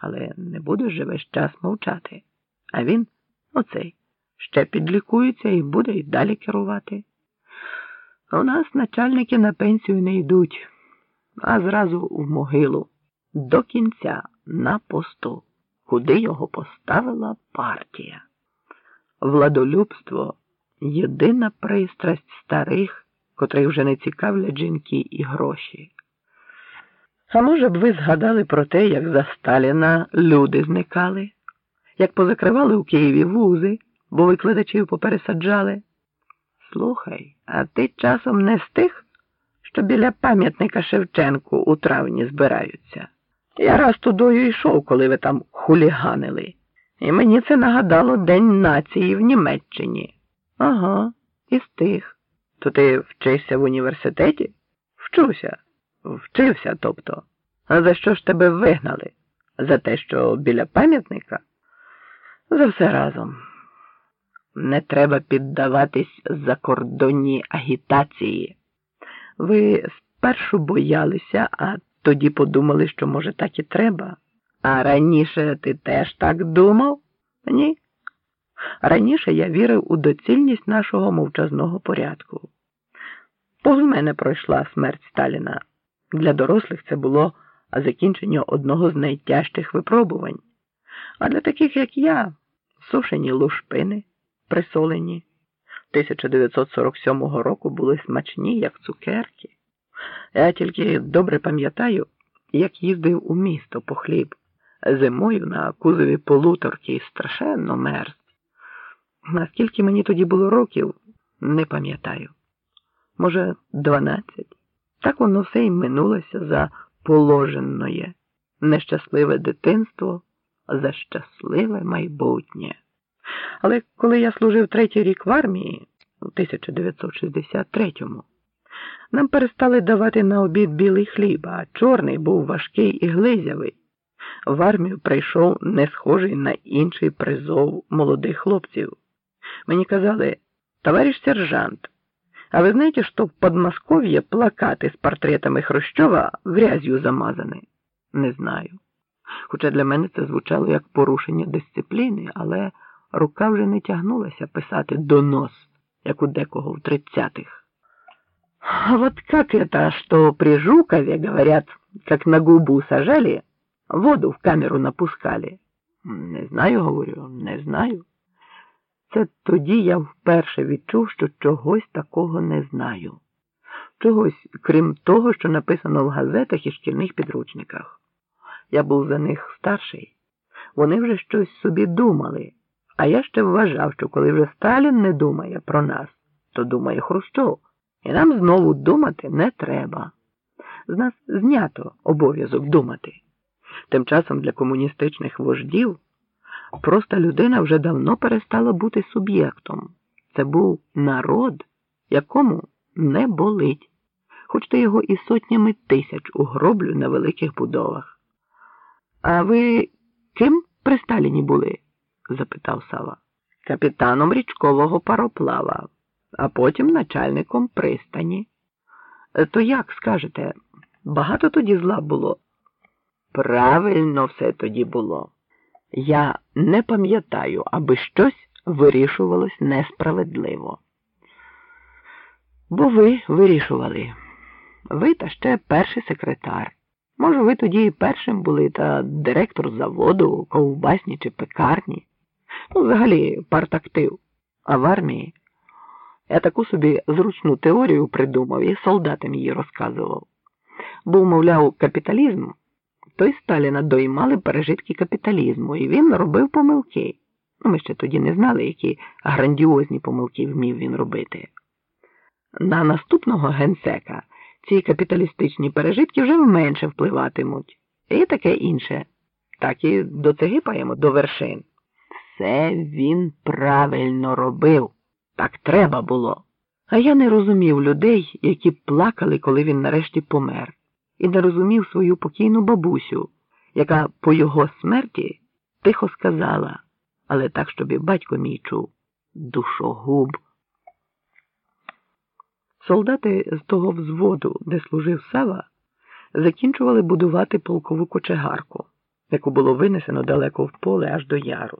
але не будеш же весь час мовчати. А він, оцей, ще підлікується і буде й далі керувати. У нас начальники на пенсію не йдуть, а зразу в могилу, до кінця на посту, куди його поставила партія. Владолюбство єдина пристрасть старих, котрих вже не цікавлять жінки і гроші. А може б ви згадали про те, як за Сталіна люди зникали, як позакривали у Києві вузи, бо викладачів попересаджали? Слухай, а ти часом не з тих, що біля пам'ятника Шевченку у травні збираються. Я раз тудою йшов, коли ви там хуліганили, і мені це нагадало День нації в Німеччині. Ага, із тих. То ти вчишся в університеті? Вчуся. Вчився, тобто. А за що ж тебе вигнали? За те, що біля пам'ятника? За все разом. Не треба піддаватись закордонній агітації. Ви спершу боялися, а тоді подумали, що, може, так і треба. А раніше ти теж так думав? Ні. Раніше я вірив у доцільність нашого мовчазного порядку. Повз мене пройшла смерть Сталіна. Для дорослих це було закінчення одного з найтяжчих випробувань. А для таких, як я, сушені лушпини, присолені, 1947 року були смачні, як цукерки. Я тільки добре пам'ятаю, як їздив у місто по хліб зимою на кузові полуторки і страшенно мерз. Наскільки мені тоді було років, не пам'ятаю. Може, дванадцять. Так воно все й минулося за положеноє, нещасливе дитинство за щасливе майбутнє. Але коли я служив третій рік в армії у 1963-му, нам перестали давати на обід білий хліб, а чорний був важкий і глизявий. В армію прийшов не схожий на інший призов молодих хлопців. Мені казали, товариш сержант. А вы знаете, что в Подмосковье плакати з портретами Хрущова грязью замазані? Не знаю. Хоча для мене це звучало як порушення дисципліни, але рука вже не тягнулася писати донос, як у декого в тридцятих. А Вот как это, что при Жукове, говорят, как на губу сажали, воду в камеру напускали? Не знаю, говорю, не знаю. Це тоді я вперше відчув, що чогось такого не знаю. Чогось, крім того, що написано в газетах і шкільних підручниках. Я був за них старший. Вони вже щось собі думали, а я ще вважав, що коли вже Сталін не думає про нас, то думає Хрущов, і нам знову думати не треба. З нас знято обов'язок думати. Тим часом для комуністичних вождів. Проста людина вже давно перестала бути суб'єктом. Це був народ, якому не болить, хоч ти його і сотнями тисяч угроблю на великих будовах. А ви ким при Сталіні були? запитав Сава. Капітаном річкового пароплава, а потім начальником пристані. То як скажете, багато тоді зла було? Правильно все тоді було. Я не пам'ятаю, аби щось вирішувалось несправедливо. Бо ви вирішували. Ви та ще перший секретар. Може, ви тоді першим були та директор заводу, ковбасні чи пекарні. Ну, взагалі, партактив. А в армії я таку собі зручну теорію придумав і солдатам її розказував. Був, мовляв, капіталізм той Сталіна доймали пережитки капіталізму, і він робив помилки. Ну, Ми ще тоді не знали, які грандіозні помилки вмів він робити. На наступного генсека ці капіталістичні пережитки вже менше впливатимуть. І таке інше. Так і доцегипаємо до вершин. Все він правильно робив. Так треба було. А я не розумів людей, які плакали, коли він нарешті помер і не розумів свою покійну бабусю, яка по його смерті тихо сказала, але так, щоб і батько мій чув душогуб. Солдати з того взводу, де служив Сава, закінчували будувати полкову кочегарку. яку було винесено далеко в поле аж до яру.